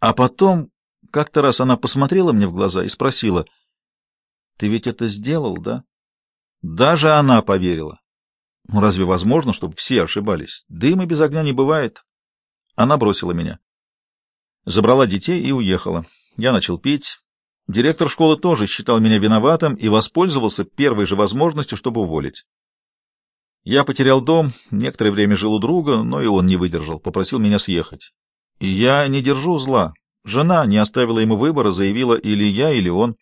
А потом, как-то раз она посмотрела мне в глаза и спросила, «Ты ведь это сделал, да?» Даже она поверила. Ну, разве возможно, чтобы все ошибались? Дыма без огня не бывает. Она бросила меня. Забрала детей и уехала. Я начал пить. Директор школы тоже считал меня виноватым и воспользовался первой же возможностью, чтобы уволить. Я потерял дом, некоторое время жил у друга, но и он не выдержал, попросил меня съехать. Я не держу зла. Жена не оставила ему выбора, заявила или я, или он.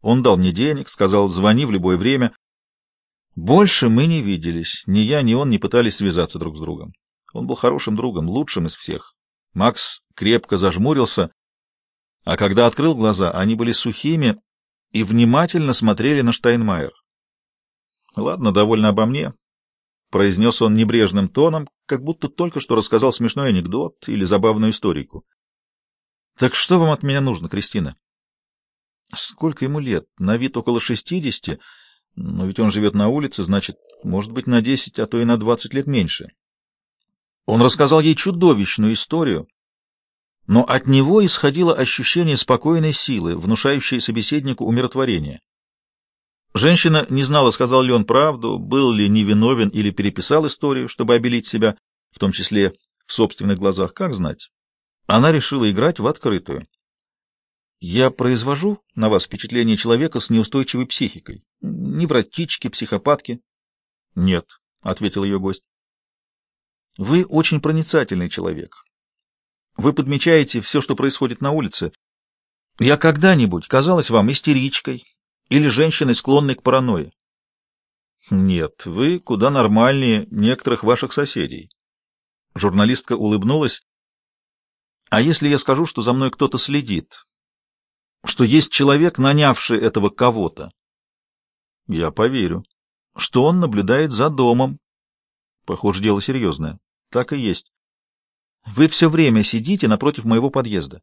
Он дал мне денег, сказал, звони в любое время. Больше мы не виделись. Ни я, ни он не пытались связаться друг с другом. Он был хорошим другом, лучшим из всех. Макс крепко зажмурился, а когда открыл глаза, они были сухими и внимательно смотрели на Штайнмайер. «Ладно, довольно обо мне», — произнес он небрежным тоном, как будто только что рассказал смешной анекдот или забавную историку. «Так что вам от меня нужно, Кристина?» «Сколько ему лет? На вид около шестидесяти, но ведь он живет на улице, значит, может быть, на десять, а то и на двадцать лет меньше». Он рассказал ей чудовищную историю, но от него исходило ощущение спокойной силы, внушающей собеседнику умиротворение. Женщина не знала, сказал ли он правду, был ли невиновен или переписал историю, чтобы обелить себя, в том числе в собственных глазах, как знать. Она решила играть в открытую. Я произвожу на вас впечатление человека с неустойчивой психикой. Невротички, психопатки. Нет, — ответил ее гость. Вы очень проницательный человек. Вы подмечаете все, что происходит на улице. Я когда-нибудь казалась вам истеричкой, или женщиной, склонной к паранойе? Нет, вы куда нормальнее некоторых ваших соседей. Журналистка улыбнулась. А если я скажу, что за мной кто-то следит? Что есть человек, нанявший этого кого-то? Я поверю. Что он наблюдает за домом. Похоже, дело серьезное. Так и есть. Вы все время сидите напротив моего подъезда.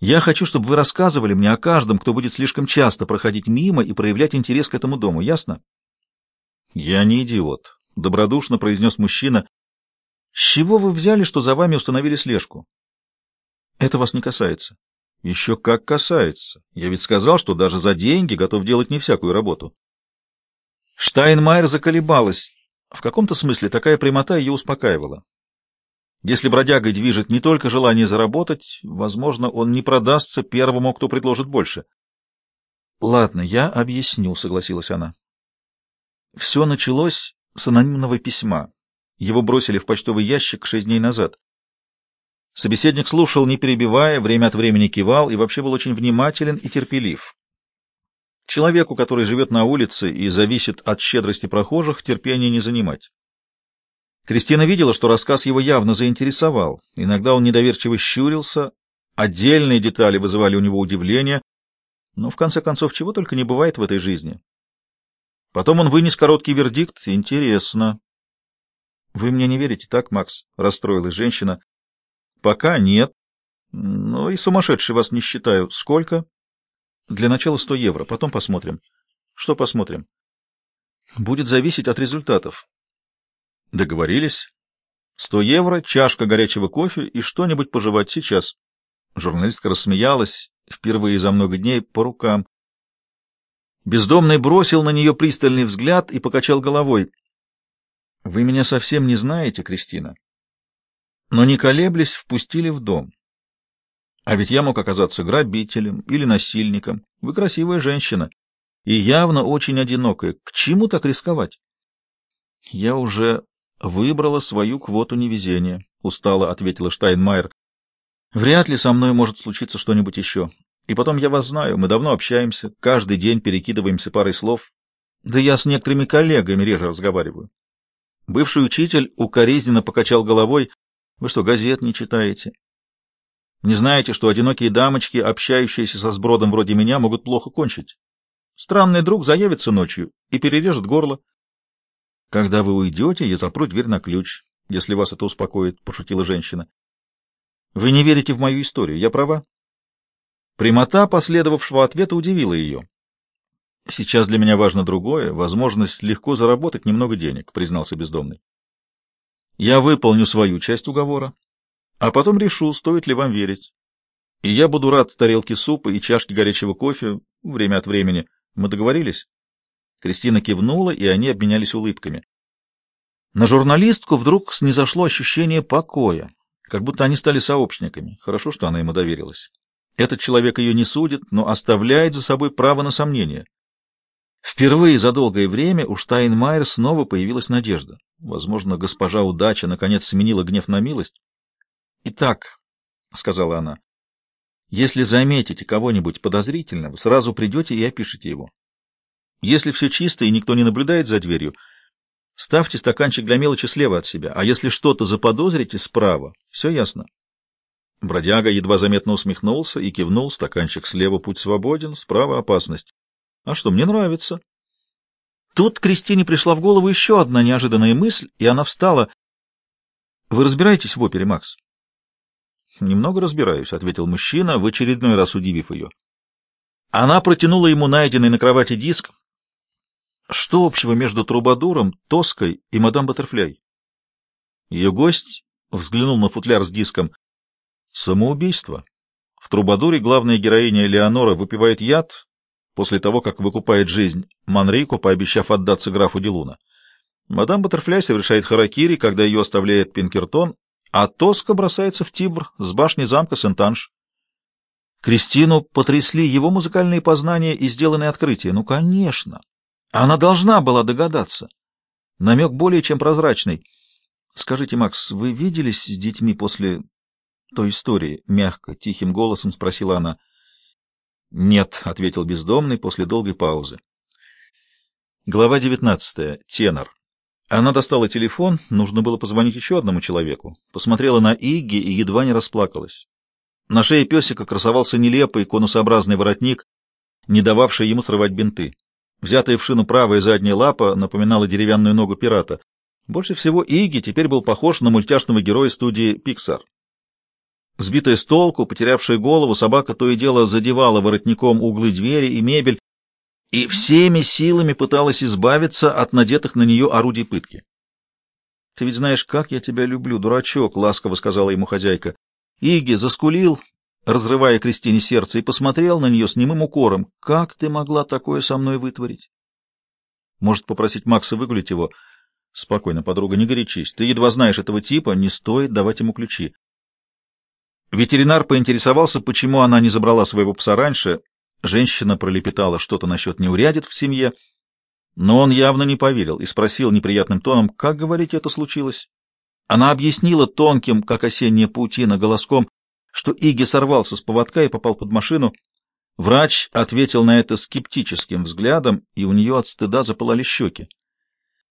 Я хочу, чтобы вы рассказывали мне о каждом, кто будет слишком часто проходить мимо и проявлять интерес к этому дому, ясно? Я не идиот, добродушно произнес мужчина. С чего вы взяли, что за вами установили слежку? Это вас не касается. Еще как касается. Я ведь сказал, что даже за деньги готов делать не всякую работу. Штайнмайер заколебалась. В каком-то смысле такая прямота ее успокаивала. Если бродягой движет не только желание заработать, возможно, он не продастся первому, кто предложит больше. — Ладно, я объясню, — согласилась она. Все началось с анонимного письма. Его бросили в почтовый ящик шесть дней назад. Собеседник слушал, не перебивая, время от времени кивал и вообще был очень внимателен и терпелив. Человеку, который живет на улице и зависит от щедрости прохожих, терпения не занимать. Кристина видела, что рассказ его явно заинтересовал. Иногда он недоверчиво щурился, отдельные детали вызывали у него удивление, но в конце концов чего только не бывает в этой жизни. Потом он вынес короткий вердикт. Интересно. Вы мне не верите, так, Макс? Расстроилась женщина. Пока нет. Но и сумасшедший вас не считаю. Сколько? Для начала сто евро, потом посмотрим. Что посмотрим? Будет зависеть от результатов. Договорились. Сто евро, чашка горячего кофе и что-нибудь пожевать сейчас. Журналистка рассмеялась впервые за много дней по рукам. Бездомный бросил на нее пристальный взгляд и покачал головой. — Вы меня совсем не знаете, Кристина. Но не колеблясь, впустили в дом. А ведь я мог оказаться грабителем или насильником. Вы красивая женщина и явно очень одинокая. К чему так рисковать? Я уже Выбрала свою квоту невезения, устало ответила Штайнмайер. Вряд ли со мной может случиться что-нибудь еще. И потом я вас знаю, мы давно общаемся, каждый день перекидываемся парой слов. Да я с некоторыми коллегами реже разговариваю. Бывший учитель укоризненно покачал головой. Вы что, газет не читаете? Не знаете, что одинокие дамочки, общающиеся со сбродом вроде меня, могут плохо кончить? Странный друг заявится ночью и перережет горло. — Когда вы уйдете, я запру дверь на ключ, если вас это успокоит, — пошутила женщина. — Вы не верите в мою историю, я права? Прямота последовавшего ответа удивила ее. — Сейчас для меня важно другое — возможность легко заработать немного денег, — признался бездомный. — Я выполню свою часть уговора, А потом решу, стоит ли вам верить. И я буду рад тарелке супа и чашке горячего кофе время от времени. Мы договорились?» Кристина кивнула, и они обменялись улыбками. На журналистку вдруг снизошло ощущение покоя, как будто они стали сообщниками. Хорошо, что она ему доверилась. Этот человек ее не судит, но оставляет за собой право на сомнение. Впервые за долгое время у Штайнмайер снова появилась надежда. Возможно, госпожа удача наконец сменила гнев на милость. «Итак», — сказала она, — «если заметите кого-нибудь подозрительного, сразу придете и опишите его. Если все чисто и никто не наблюдает за дверью, ставьте стаканчик для мелочи слева от себя, а если что-то заподозрите, справа. Все ясно?» Бродяга едва заметно усмехнулся и кивнул. Стаканчик слева путь свободен, справа опасность. А что, мне нравится. Тут Кристине пришла в голову еще одна неожиданная мысль, и она встала. Вы разбираетесь в опере, Макс? Немного разбираюсь, ответил мужчина, в очередной раз удивив ее. Она протянула ему найденный на кровати диск. Что общего между Трубадуром, Тоской и мадам Баттерфляй? Ее гость взглянул на футляр с диском. Самоубийство. В Трубадуре главная героиня Леонора выпивает яд после того, как выкупает жизнь Манрико, пообещав отдаться графу Делуна. Мадам Баттерфляй совершает харакири, когда ее оставляет Пинкертон, а Тоска бросается в Тибр с башни замка Сент-Анж. Кристину потрясли его музыкальные познания и сделанные открытия. Ну, конечно. Она должна была догадаться. Намек более чем прозрачный. Скажите, Макс, вы виделись с детьми после той истории? Мягко, тихим голосом спросила она. Нет, ответил бездомный после долгой паузы. Глава девятнадцатая. Тенор. Она достала телефон, нужно было позвонить еще одному человеку. Посмотрела на Игги и едва не расплакалась. На шее песика красовался нелепый конусообразный воротник, не дававший ему срывать бинты. Взятая в шину правая задняя лапа напоминала деревянную ногу пирата. Больше всего Игги теперь был похож на мультяшного героя студии Pixar. Сбитая с толку, потерявшая голову, собака то и дело задевала воротником углы двери и мебель, и всеми силами пыталась избавиться от надетых на нее орудий пытки. — Ты ведь знаешь, как я тебя люблю, дурачок, — ласково сказала ему хозяйка. Иги заскулил, разрывая Кристине сердце, и посмотрел на нее с немым укором. — Как ты могла такое со мной вытворить? — Может, попросить Макса выгулить его? — Спокойно, подруга, не горячись. Ты едва знаешь этого типа, не стоит давать ему ключи. Ветеринар поинтересовался, почему она не забрала своего пса раньше, Женщина пролепетала что-то насчет неурядиц в семье, но он явно не поверил и спросил неприятным тоном, как, говорите, это случилось. Она объяснила тонким, как осенняя паутина, голоском, что Иги сорвался с поводка и попал под машину. Врач ответил на это скептическим взглядом, и у нее от стыда запылали щеки.